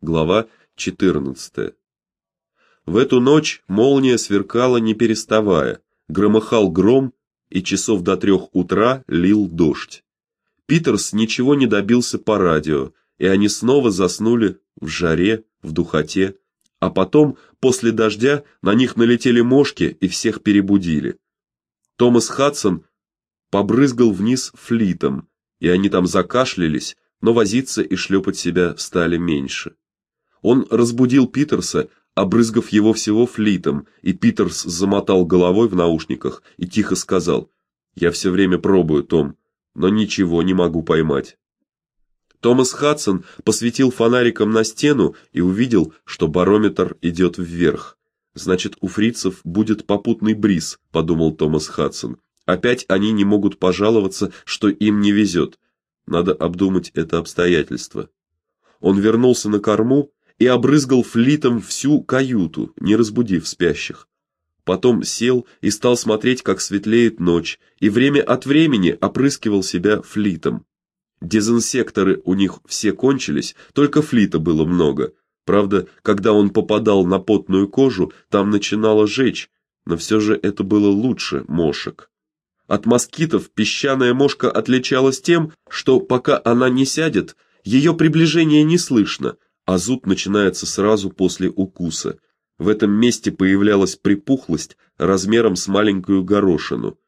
Глава 14. В эту ночь молния сверкала не переставая, громыхал гром, и часов до трех утра лил дождь. Питерс ничего не добился по радио, и они снова заснули в жаре, в духоте, а потом, после дождя, на них налетели мошки и всех перебудили. Томас Хадсон побрызгал вниз флитом, и они там закашлялись, но возиться и шлепать себя стали меньше. Он разбудил Питерса, обрызгав его всего флитом, и Питерс замотал головой в наушниках и тихо сказал: "Я все время пробую, Том, но ничего не могу поймать". Томас Хадсон посветил фонариком на стену и увидел, что барометр идет вверх. Значит, у фрицев будет попутный бриз, подумал Томас Хадсон. Опять они не могут пожаловаться, что им не везет. Надо обдумать это обстоятельство. Он вернулся на корму и обрызгал флитом всю каюту, не разбудив спящих. Потом сел и стал смотреть, как светлеет ночь, и время от времени опрыскивал себя флитом. Дезинсекторы у них все кончились, только флита было много. Правда, когда он попадал на потную кожу, там начинало жечь, но все же это было лучше мошек. От москитов песчаная мошка отличалась тем, что пока она не сядет, ее приближение не слышно, а зуд начинается сразу после укуса. В этом месте появлялась припухлость размером с маленькую горошину.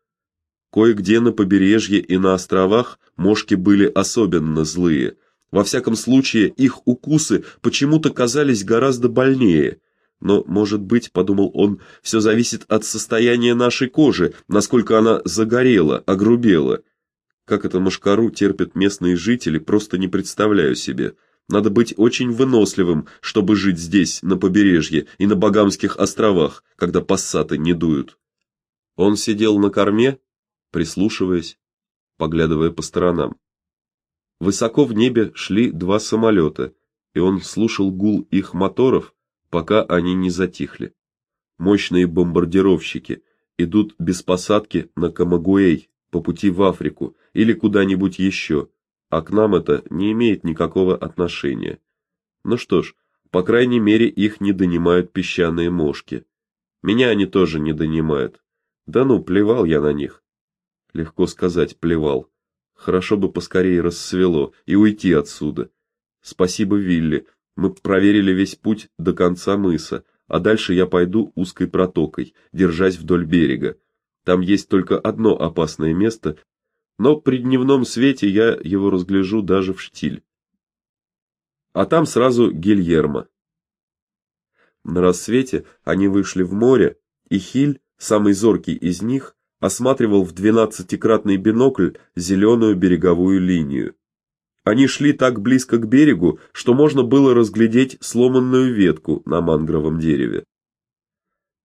Кое-где на побережье и на островах мошки были особенно злые. Во всяком случае, их укусы почему-то казались гораздо больнее. Но, может быть, подумал он, все зависит от состояния нашей кожи, насколько она загорела, огрубела. Как это мошкару терпят местные жители, просто не представляю себе. Надо быть очень выносливым, чтобы жить здесь, на побережье и на Багамских островах, когда пассаты не дуют. Он сидел на корме, прислушиваясь, поглядывая по сторонам. Высоко в небе шли два самолета, и он слушал гул их моторов, пока они не затихли. Мощные бомбардировщики идут без посадки на Камагуэй по пути в Африку или куда-нибудь еще а к нам это не имеет никакого отношения. Ну что ж, по крайней мере, их не донимают песчаные мошки. Меня они тоже не донимают. Да ну, плевал я на них. Легко сказать, плевал. Хорошо бы поскорее рассвело и уйти отсюда. Спасибо, Вилли. Мы проверили весь путь до конца мыса, а дальше я пойду узкой протокой, держась вдоль берега. Там есть только одно опасное место, но при дневном свете я его разгляжу даже в штиль. А там сразу Гильермо. На рассвете они вышли в море, и Хиль, самый зоркий из них, осматривал в двенадцатикратный бинокль зеленую береговую линию. Они шли так близко к берегу, что можно было разглядеть сломанную ветку на мангровом дереве.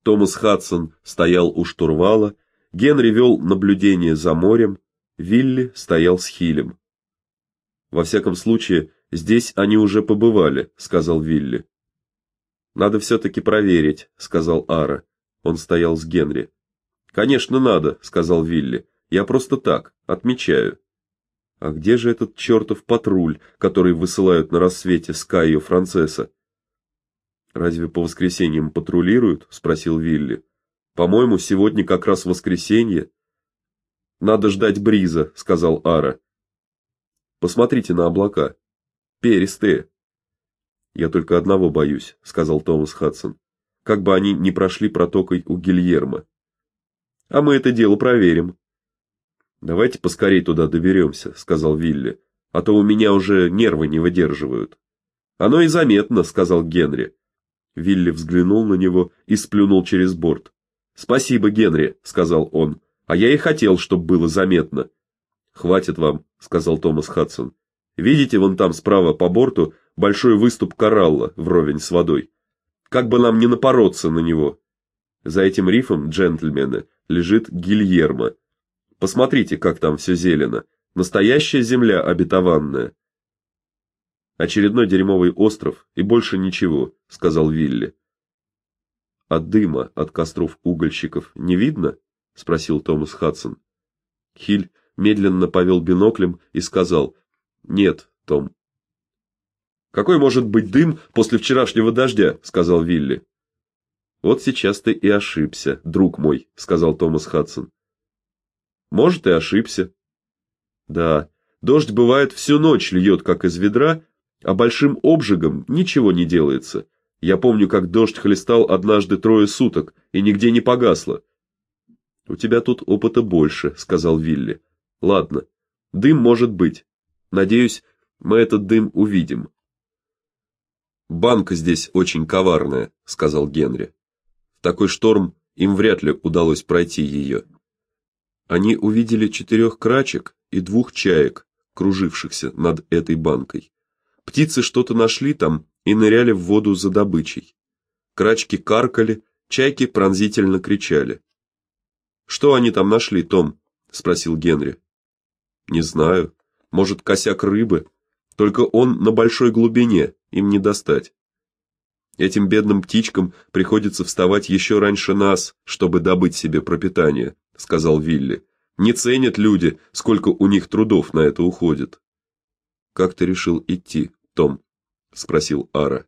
Томас Хадсон стоял у штурвала, Генри вел наблюдение за морем, Вилли стоял с Хилем. Во всяком случае, здесь они уже побывали, сказал Вилли. Надо все таки проверить, сказал Ара. Он стоял с Генри. Конечно, надо, сказал Вилли. Я просто так отмечаю. А где же этот чертов патруль, который высылают на рассвете с Кайо Францеса? Разве по воскресеньям патрулируют? спросил Вилли. По-моему, сегодня как раз воскресенье. Надо ждать бриза, сказал Ара. Посмотрите на облака. Перистые. Я только одного боюсь, сказал Томас Хадсон. Как бы они ни прошли протокой у Гильермо. А мы это дело проверим. Давайте поскорей туда доберемся», — сказал Вилли. А то у меня уже нервы не выдерживают. Оно и заметно, сказал Генри. Вилли взглянул на него и сплюнул через борт. "Спасибо, Генри", сказал он. А я и хотел, чтобы было заметно. Хватит вам, сказал Томас Хадсон. Видите, вон там справа по борту большой выступ коралла вровень с водой. Как бы нам не напороться на него. За этим рифом, джентльмены, лежит Гильермо. Посмотрите, как там все зелено. Настоящая земля обетованная. Очередной дерьмовый остров и больше ничего, сказал Вилли. А дыма от костров угольщиков не видно? Спросил Томас Хадсон. Хиль медленно повел биноклем и сказал: "Нет, Том". Какой может быть дым после вчерашнего дождя, сказал Вилли. Вот сейчас ты и ошибся, друг мой, сказал Томас Хадсон. Может, и ошибся. Да, дождь бывает всю ночь льет, как из ведра, а большим обжигом ничего не делается. Я помню, как дождь хлестал однажды трое суток и нигде не погасло. У тебя тут опыта больше, сказал Вилли. Ладно. Дым может быть. Надеюсь, мы этот дым увидим. Банка здесь очень коварная, сказал Генри. В такой шторм им вряд ли удалось пройти ее. Они увидели четырех крачек и двух чаек, кружившихся над этой банкой. Птицы что-то нашли там и ныряли в воду за добычей. Крачки каркали, чайки пронзительно кричали. Что они там нашли, Том? спросил Генри. Не знаю. Может, косяк рыбы, только он на большой глубине, им не достать. Этим бедным птичкам приходится вставать еще раньше нас, чтобы добыть себе пропитание, сказал Вилли. Не ценят люди, сколько у них трудов на это уходит. Как ты решил идти, Том? спросил Ара.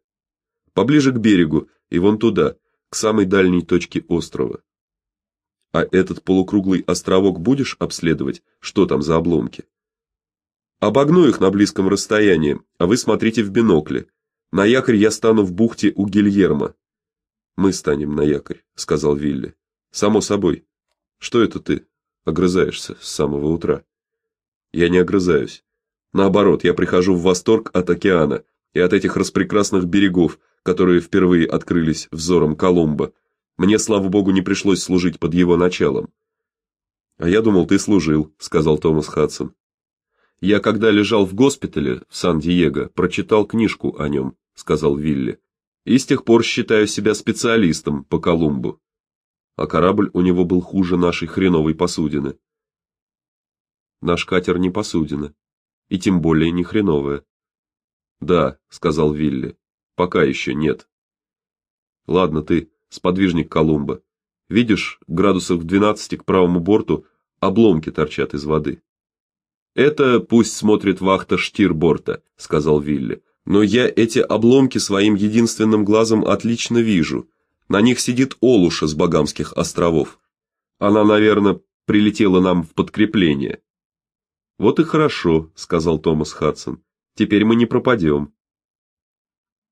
Поближе к берегу и вон туда, к самой дальней точке острова. А этот полукруглый островок будешь обследовать? Что там за обломки? Обогну их на близком расстоянии, а вы смотрите в бинокли. На якорь я стану в бухте у Гильермо. Мы станем на якорь, сказал Вилли. Само собой. Что это ты огрызаешься с самого утра? Я не огрызаюсь. Наоборот, я прихожу в восторг от океана и от этих распрекрасных берегов, которые впервые открылись взором Колумба мне, слава богу, не пришлось служить под его началом. А я думал, ты служил, сказал Томас Хадсон. Я когда лежал в госпитале в Сан-Диего, прочитал книжку о нем», — сказал Вилли. И с тех пор считаю себя специалистом по Колумбу. А корабль у него был хуже нашей хреновой посудины. Наш катер не посудина, и тем более не хреновая. Да, сказал Вилли. Пока еще нет. Ладно ты, сподвижник Колумба. Видишь, градусов в 12 к правому борту обломки торчат из воды. Это пусть смотрит вахта штирборта, сказал Вилли. Но я эти обломки своим единственным глазом отлично вижу. На них сидит Олуша с Багамских островов. Она, наверное, прилетела нам в подкрепление. Вот и хорошо, сказал Томас Хадсон. Теперь мы не пропадем.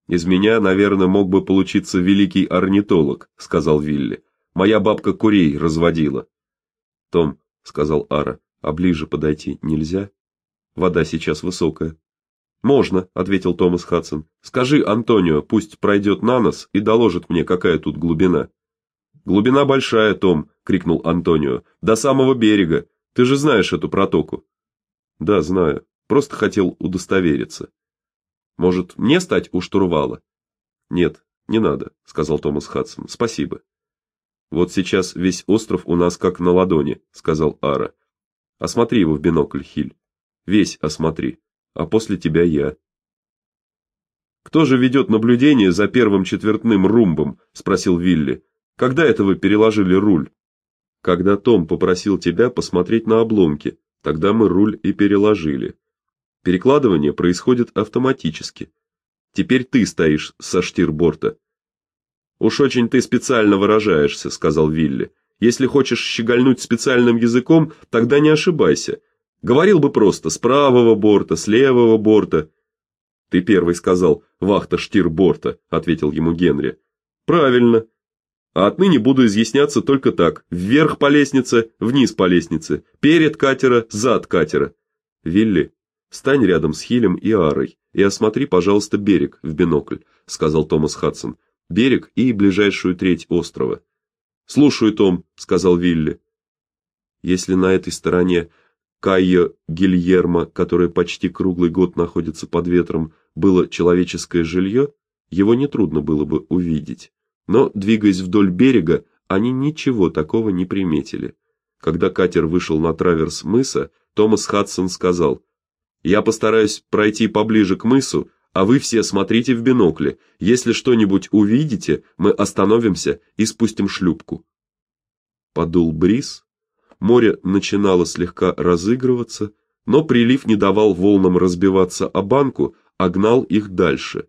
Из меня, наверное, мог бы получиться великий орнитолог, сказал Вилли. Моя бабка курей разводила. Том, сказал Ара, а ближе подойти нельзя? Вода сейчас высокая. Можно, ответил Томас Хадсон. Скажи Антонио, пусть пройдет на нас и доложит мне, какая тут глубина. Глубина большая, Том, крикнул Антонио. До самого берега. Ты же знаешь эту протоку. Да, знаю. Просто хотел удостовериться. Может, мне стать у штурвала? Нет, не надо, сказал Томас Хадсон. Спасибо. Вот сейчас весь остров у нас как на ладони, сказал Ара. Осмотри его в бинокль, Хиль. Весь осмотри, а после тебя я. Кто же ведет наблюдение за первым четвертным румбом, спросил Вилли. Когда это вы переложили руль? Когда Том попросил тебя посмотреть на обломки, тогда мы руль и переложили. Перекладывание происходит автоматически. Теперь ты стоишь со штирборта. Уж очень ты специально выражаешься, сказал Вилли. Если хочешь щегольнуть специальным языком, тогда не ошибайся. Говорил бы просто с правого борта, с левого борта. Ты первый сказал вахта штирборта, ответил ему Генри. Правильно. А отныне буду изъясняться только так: вверх по лестнице, вниз по лестнице, перед катера, зад катера. Вилли, Стань рядом с Хилем и Арой и осмотри, пожалуйста, берег в бинокль, сказал Томас Хадсон. Берег и ближайшую треть острова. Слушаю, Том, сказал Вилли. Если на этой стороне Кайо Гильермо, которое почти круглый год находится под ветром, было человеческое жилье, его не трудно было бы увидеть. Но двигаясь вдоль берега, они ничего такого не приметили. Когда катер вышел на траверс мыса, Томас Хадсон сказал: я постараюсь пройти поближе к мысу, а вы все смотрите в бинокли. Если что-нибудь увидите, мы остановимся и спустим шлюпку. Подул бриз. Море начинало слегка разыгрываться, но прилив не давал волнам разбиваться о банку, а гнал их дальше.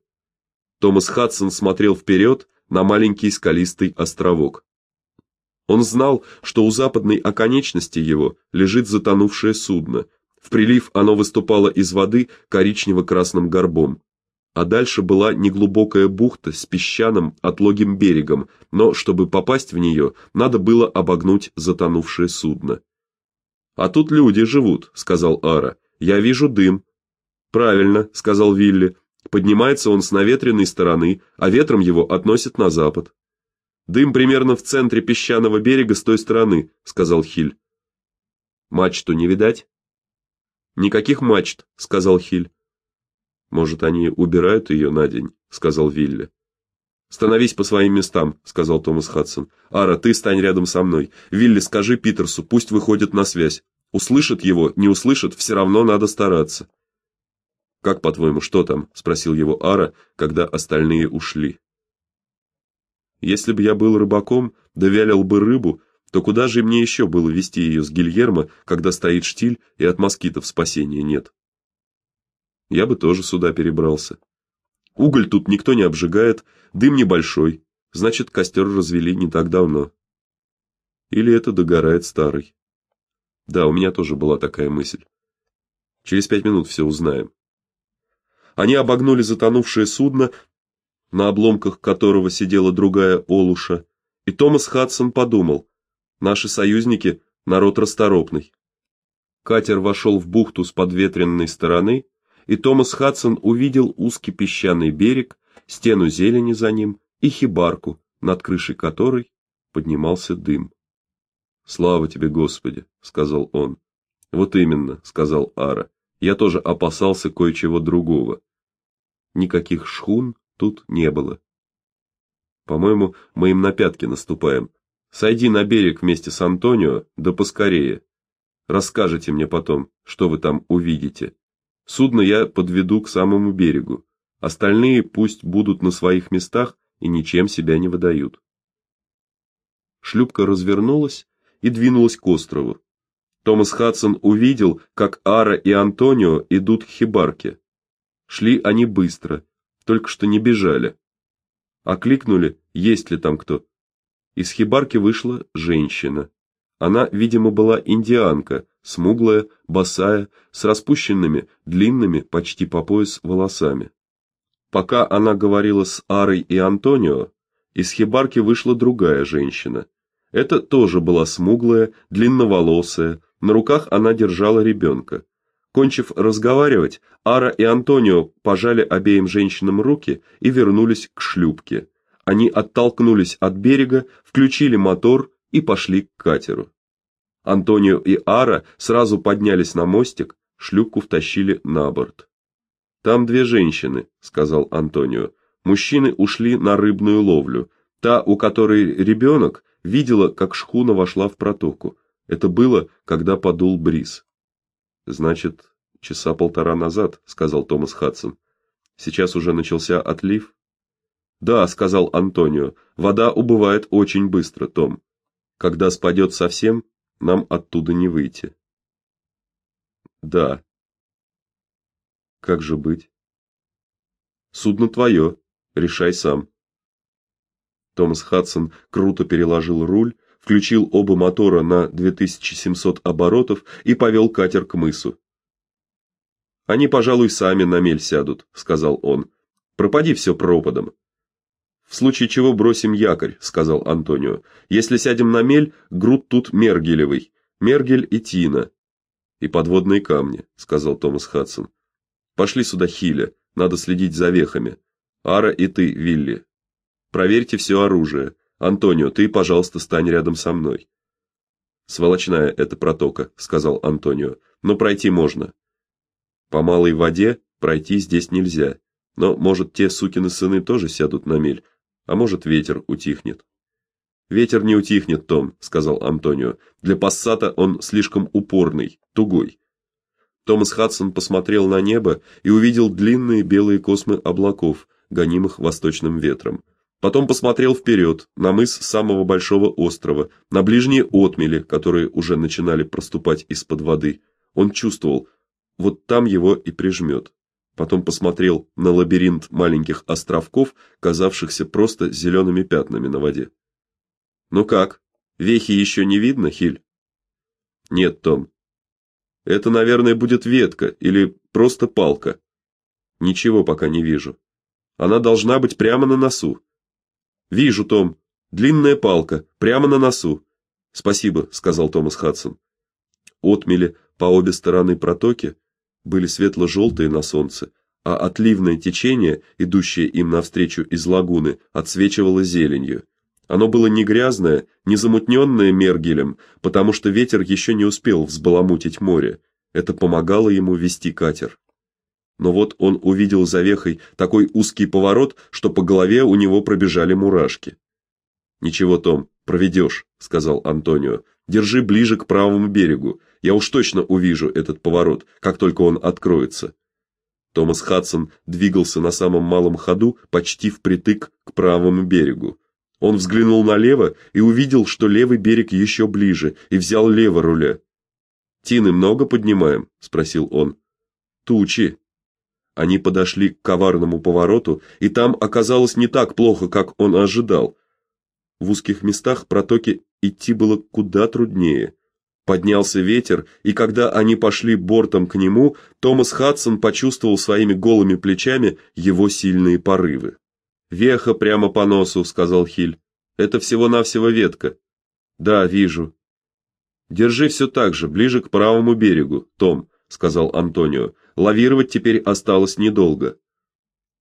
Томас Хадсон смотрел вперед на маленький скалистый островок. Он знал, что у западной оконечности его лежит затонувшее судно. В прилив оно выступало из воды коричнево-красным горбом. А дальше была неглубокая бухта с песчаным отлогим берегом, но чтобы попасть в нее, надо было обогнуть затонувшее судно. А тут люди живут, сказал Ара. Я вижу дым. Правильно, сказал Вилли. Поднимается он с наветренной стороны, а ветром его относит на запад. Дым примерно в центре песчаного берега с той стороны, сказал Хиль. Мачту не видать? Никаких мачт, сказал Хиль. Может, они убирают ее на день, сказал Вилли. Становись по своим местам, сказал Томас Хадсон. Ара, ты стань рядом со мной. Вилли, скажи Питерсу, пусть выходит на связь. Услышит его, не услышит, все равно надо стараться. Как, по-твоему, что там? спросил его Ара, когда остальные ушли. Если бы я был рыбаком, да бы рыбу, то куда же мне еще было вести ее с Гильермо, когда стоит штиль и от москитов спасения нет? Я бы тоже сюда перебрался. Уголь тут никто не обжигает, дым небольшой, значит, костер развели не так давно. Или это догорает старый. Да, у меня тоже была такая мысль. Через пять минут все узнаем. Они обогнули затонувшее судно, на обломках которого сидела другая олуша, и Томас Хадсон подумал: наши союзники народ расторопный. Катер вошел в бухту с подветренной стороны, и Томас Хадсон увидел узкий песчаный берег, стену зелени за ним и хибарку, над крышей которой поднимался дым. Слава тебе, Господи, сказал он. Вот именно, сказал Ара. Я тоже опасался кое-чего другого. Никаких шхун тут не было. По-моему, мы им на пятки наступаем. Сойди на берег вместе с Антонио, да поскорее. Расскажете мне потом, что вы там увидите. Судно я подведу к самому берегу. Остальные пусть будут на своих местах и ничем себя не выдают. Шлюпка развернулась и двинулась к острову. Томас Хадсон увидел, как Ара и Антонио идут к хибарке. Шли они быстро, только что не бежали. Окликнули, есть ли там кто. Из хибарки вышла женщина. Она, видимо, была индианка, смуглая, босая, с распущенными, длинными, почти по пояс волосами. Пока она говорила с Арой и Антонио, из хибарки вышла другая женщина. Это тоже была смуглая, длинноволосая, на руках она держала ребенка. Кончив разговаривать, Ара и Антонио пожали обеим женщинам руки и вернулись к шлюпке. Они оттолкнулись от берега, включили мотор и пошли к катеру. Антонио и Ара сразу поднялись на мостик, шлюпку втащили на борт. Там две женщины, сказал Антонио. Мужчины ушли на рыбную ловлю. Та, у которой ребенок, видела, как шхуна вошла в протоку. Это было, когда подул бриз. Значит, часа полтора назад, сказал Томас Хадсон. Сейчас уже начался отлив. Да, сказал Антонио. Вода убывает очень быстро, Том. Когда спадет совсем, нам оттуда не выйти. Да. Как же быть? Судно твое, решай сам. Томас Хадсон круто переложил руль, включил оба мотора на 2700 оборотов и повел катер к мысу. Они, пожалуй, сами на мель сядут, сказал он. Пропади все пропадом. В случае чего бросим якорь, сказал Антонио. Если сядем на мель, груд тут мергелевый, мергель и тина. И подводные камни, сказал Томас Хадсон. Пошли сюда, Хиля, надо следить за вехами. Ара и ты, Вилли. Проверьте все оружие. Антонио, ты, пожалуйста, стань рядом со мной. Сволочная эта протока, сказал Антонио. Но пройти можно. По малой воде пройти здесь нельзя. Но, может, те сукины сыны тоже сядут на мель, а может, ветер утихнет. Ветер не утихнет, Том, сказал Антонио. Для пассата он слишком упорный, тугой. Томас Хадсон посмотрел на небо и увидел длинные белые космы облаков, гонимых восточным ветром. Потом посмотрел вперед, на мыс самого большого острова, на ближние отмели, которые уже начинали проступать из-под воды. Он чувствовал, вот там его и прижмет. Потом посмотрел на лабиринт маленьких островков, казавшихся просто зелеными пятнами на воде. Ну как? Вехи еще не видно, Хиль? Нет, Том. Это, наверное, будет ветка или просто палка. Ничего пока не вижу. Она должна быть прямо на носу. Вижу, Том. Длинная палка, прямо на носу. Спасибо, сказал Томас Хадсон. Отмели по обе стороны протоки были светло-желтые на солнце, а отливное течение, идущее им навстречу из лагуны, отсвечивало зеленью. Оно было не грязное, не замутненное мергелем, потому что ветер еще не успел взбаламутить море. Это помогало ему вести катер. Но вот он увидел за вехой такой узкий поворот, что по голове у него пробежали мурашки. "Ничего, Том, проведешь», — сказал Антонио. "Держи ближе к правому берегу. Я уж точно увижу этот поворот, как только он откроется". Томас Хадсон двигался на самом малом ходу, почти впритык к правому берегу. Он взглянул налево и увидел, что левый берег еще ближе, и взял лево руля. "Тины много поднимаем?" спросил он. "Тучи", они подошли к коварному повороту, и там оказалось не так плохо, как он ожидал. В узких местах протоки идти было куда труднее. Поднялся ветер, и когда они пошли бортом к нему, Томас Хадсон почувствовал своими голыми плечами его сильные порывы. "Веха прямо по носу", сказал Хиль. "Это всего-навсего ветка". "Да, вижу". "Держи все так же, ближе к правому берегу, Том", сказал Антонио. Лавировать теперь осталось недолго.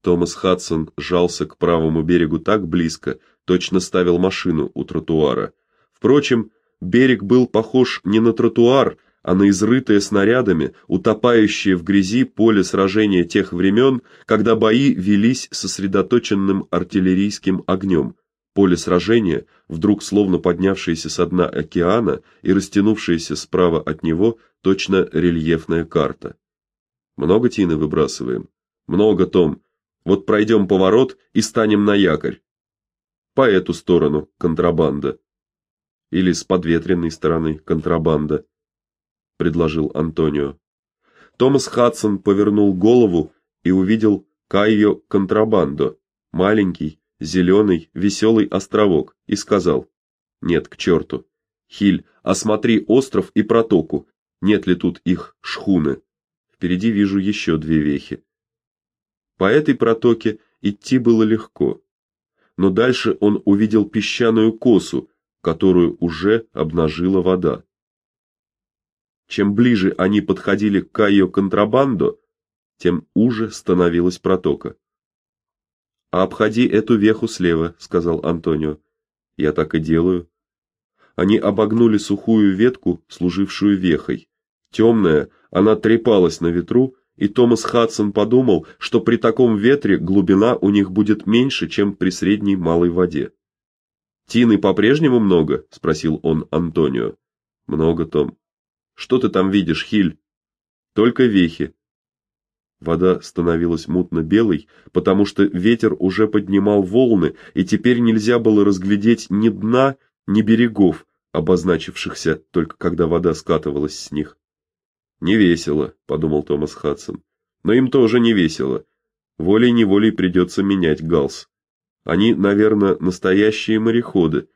Томас Хадсон жался к правому берегу так близко, точно ставил машину у тротуара. Впрочем, берег был похож не на тротуар, а на изрытое снарядами, утопающее в грязи поле сражения тех времен, когда бои велись сосредоточенным артиллерийским огнем. Поле сражения, вдруг словно поднявшееся со дна океана и растянувшееся справа от него, точно рельефная карта. Много тины выбрасываем. Много, Том. Вот пройдем поворот и станем на якорь. По эту сторону контрабанда. Или с подветренной стороны контрабанда, предложил Антонио. Томас Хадсон повернул голову и увидел Кайо контрабандо, маленький, зеленый, веселый островок, и сказал: "Нет, к черту. Хиль, осмотри остров и протоку. Нет ли тут их шхуны?" Впереди вижу еще две вехи. По этой протоке идти было легко. Но дальше он увидел песчаную косу, которую уже обнажила вода. Чем ближе они подходили к Кайо контрабандо, тем уже становилась протока. "А обходи эту веху слева", сказал Антонио. "Я так и делаю". Они обогнули сухую ветку, служившую вехой. Темная, она трепалась на ветру, и Томас Хадсон подумал, что при таком ветре глубина у них будет меньше, чем при средней малой воде. Тины по-прежнему много, спросил он Антонио. Много, Том. Что ты там видишь, Хиль? Только вехи. Вода становилась мутно-белой, потому что ветер уже поднимал волны, и теперь нельзя было разглядеть ни дна, ни берегов, обозначившихся только когда вода скатывалась с них. Не весело, подумал Томас Хадсон. Но им тоже не весело. Волей-неволей придется менять галс. Они, наверное, настоящие мореходы.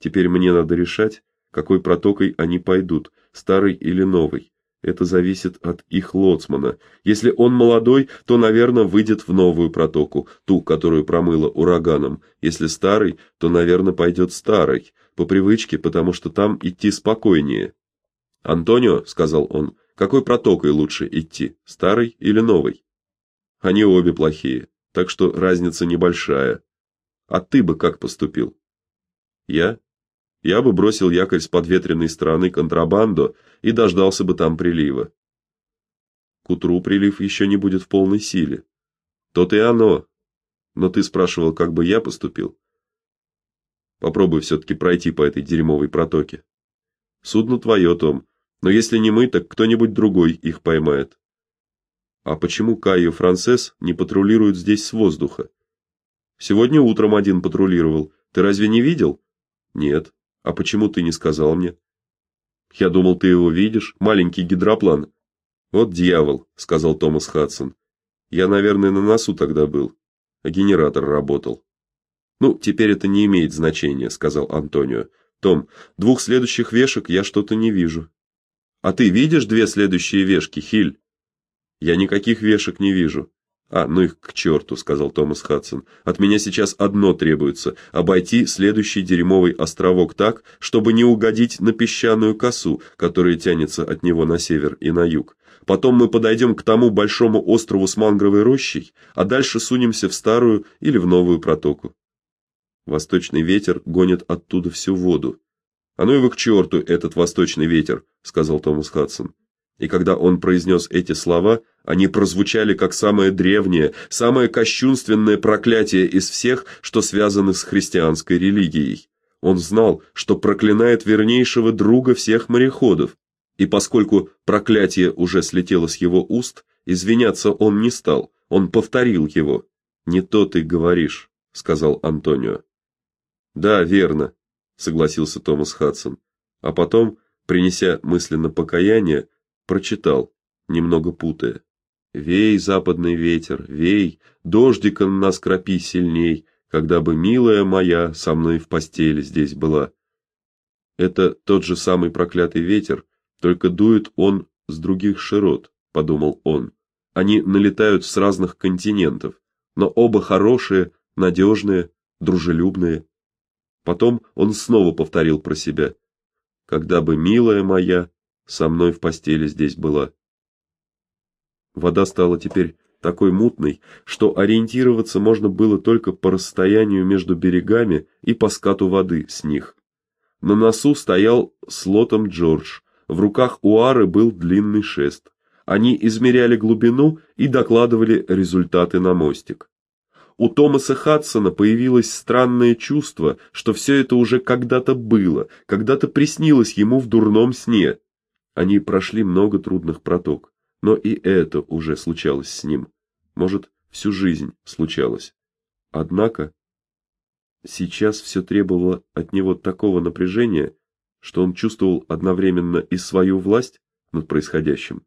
Теперь мне надо решать, какой протокой они пойдут, старой или новой. Это зависит от их лоцмана. Если он молодой, то, наверное, выйдет в новую протоку, ту, которую промыло ураганом. Если старый, то, наверное, пойдет старой, по привычке, потому что там идти спокойнее. "Антонио", сказал он. Какой протокой лучше идти, старой или новой? Они обе плохие, так что разница небольшая. А ты бы как поступил? Я? Я бы бросил якорь с подветренной стороны контрабандо и дождался бы там прилива. К утру прилив еще не будет в полной силе. То-то и оно. Но ты спрашивал, как бы я поступил. Попробуй все таки пройти по этой дерьмовой протоке. Судно твое, Том. Но если не мы, так кто-нибудь другой их поймает. А почему Кайо Францесс не патрулирует здесь с воздуха? Сегодня утром один патрулировал. Ты разве не видел? Нет. А почему ты не сказал мне? Я думал, ты его видишь, маленький гидроплан. Вот дьявол, сказал Томас Хадсон. Я, наверное, на носу тогда был, а генератор работал. Ну, теперь это не имеет значения, сказал Антонио. Том, двух следующих вешек я что-то не вижу. А ты видишь две следующие вешки, Хиль? Я никаких вешек не вижу. А, ну их к черту», — сказал Томас Хадсон. От меня сейчас одно требуется обойти следующий дерьмовый островок так, чтобы не угодить на песчаную косу, которая тянется от него на север и на юг. Потом мы подойдем к тому большому острову с мангровой рощей, а дальше сунемся в старую или в новую протоку. Восточный ветер гонит оттуда всю воду. А ну его к черту, этот восточный ветер, сказал Томас Хадсон. И когда он произнес эти слова, они прозвучали как самое древнее, самое кощунственное проклятие из всех, что связаны с христианской религией. Он знал, что проклинает вернейшего друга всех мореходов, и поскольку проклятие уже слетело с его уст, извиняться он не стал. Он повторил его. "Не то ты говоришь", сказал Антонио. "Да, верно", согласился Томас Хадсон, а потом, принеся мысленно покаяние, прочитал, немного путая: "Вей, западный ветер, вей, дождиком нас кропи сильней, когда бы милая моя со мной в постели здесь была". Это тот же самый проклятый ветер, только дует он с других широт, подумал он. Они налетают с разных континентов, но оба хорошие, надежные, дружелюбные. Потом он снова повторил про себя: когда бы милая моя со мной в постели здесь была. Вода стала теперь такой мутной, что ориентироваться можно было только по расстоянию между берегами и по скату воды с них. На носу стоял слотом Джордж. В руках у Ары был длинный шест. Они измеряли глубину и докладывали результаты на мостик. У Томаса Хадсона появилось странное чувство, что все это уже когда-то было, когда-то приснилось ему в дурном сне. Они прошли много трудных проток, но и это уже случалось с ним. Может, всю жизнь случалось. Однако сейчас все требовало от него такого напряжения, что он чувствовал одновременно и свою власть над происходящим,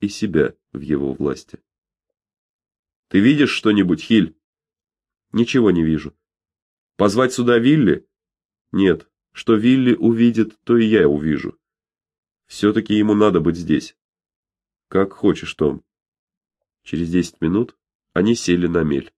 и себя в его власти. Ты видишь что-нибудь, Хиль? Ничего не вижу. Позвать сюда Вилли? Нет, что Вилли увидит, то и я увижу все таки ему надо быть здесь. Как хочешь, Том. Через десять минут они сели на мель.